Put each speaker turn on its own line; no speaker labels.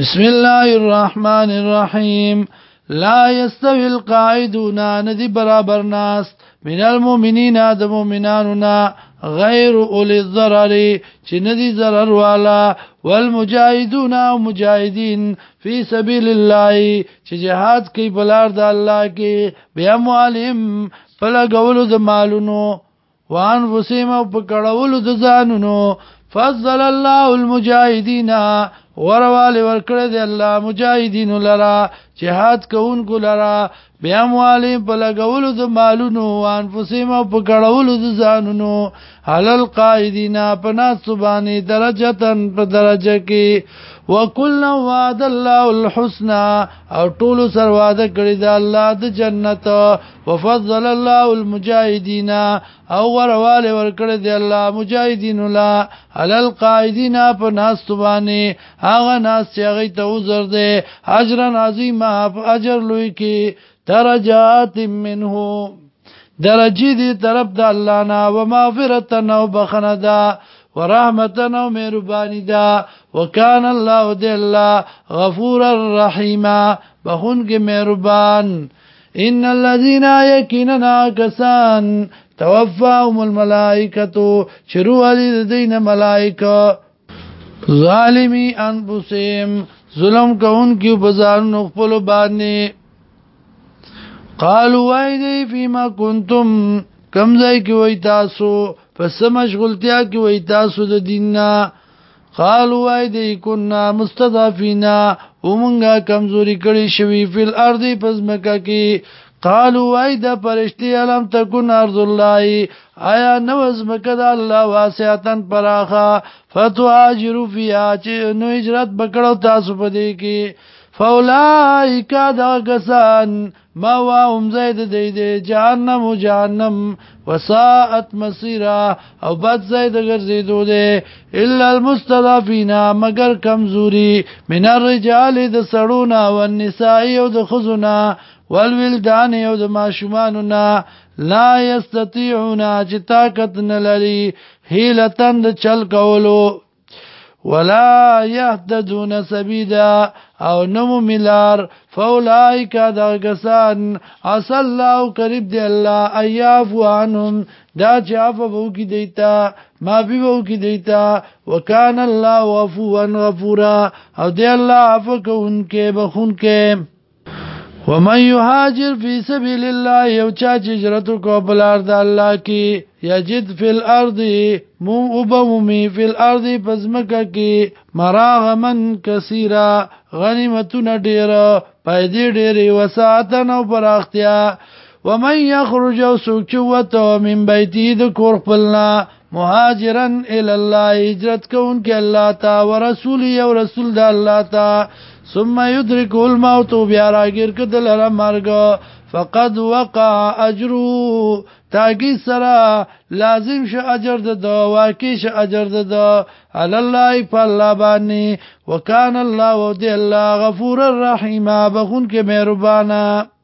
بسم الله الرحمن الرحيم لا يستوي القاعدون ندي برابر ناس من المؤمنين د مؤمناننا غير اولي الضرر چې ندي ضرر والا والمجاهدون او مجاهدين في سبيل الله چې جهاد کوي بلار د الله کې بیا معلم فلا قول د مالونو وان وسیم او پکړولو د ځانونو فضل الله المجاهدين ورواله ورکړه د الله مجاهدین لرا جهاد کوونکو لرا بیا موالی په لګولو د مالونو انفسیم او په کړولو د ځانونو حلل قائدینا په ناسو باندې درجتن په درجه کې وکلنا وعد الله الحسنى او ټول سر وعده کړی د الله د جنت وفضل الله المجاهدين او ورواله ورکړی د الله مجاهدین لا حلل قائدینا په ناسو باندې هغه ناس چې هغه ته عذر ده اجر عظیم اجر لوی کې درجات منه درجی دی طرف د الله نه و مغفرتن او بخنه ده و رحمتن او مهربانی ده وکان الله دی الله غفور الرحیم بخون کې مهربان ان الذين يكننا كسان توفاهم الملائكه شروع الذين ملائكه ظالمي انفسهم ظلم کوونکي بازار نو خپل باندې قالوا وای دی فيما كنتم کم ځای کې وای تاسو پس مشغولتیا کې وای تاسو د دیننا قالوا وای دی کنا مستضعفینا ومنګه کمزوري کړي شوی فل ارض پس مکه کې قالوا وای د پرشتي علم تکون ارض الله آیا نوز مکد الله واسعتن پراخه فتواجروا فیها چې نو هجرت بکړو تاسو په دې کې فولائک دا کسان ما واهم زید دی دی جهنم و جهنم وساعت مسیرا او بد زید گرزیدو دی الا المستضعفین مگر کمزوری من الرجال د سړونا او النساء او د خزونا والولدان او د ماشومانونا لا یستطيعون جتاکت نلری هیلتن د چل کولو ولا يهتدون سبيدا او نمو ملار فولای کا دا کسان اس الله قریب دی الله ایاف عنهم دا چاف بو کی دیتا ما بی بو کی دیتا وکان الله غفوا غفورا او دی الله عفو کوونکې بخونکې ومن يهاجر في سبيل الله یو چا چې هجرت کو بلار د الله کې یجد فی الارض مو وبومی فی الارض پزمکه کې مراغمن کثیره غنیمتونه ډیره پیدې ډیره وساتن او پراختیا ومن يخرج سوچوته من بيتي د کور خپلنا مهاجرا الى الله هجرت کوونکی الله تا ورسول او رسول د الله تا ثم يدرك الموت بیا راګر کدل را مرګ فقد وقع اجره تاګي سرا لازم ش اجر د دو واقع ش اجر د دو على الله فالله باندې وكان الله ودي الله غفور الرحيم بخون کې مهربانا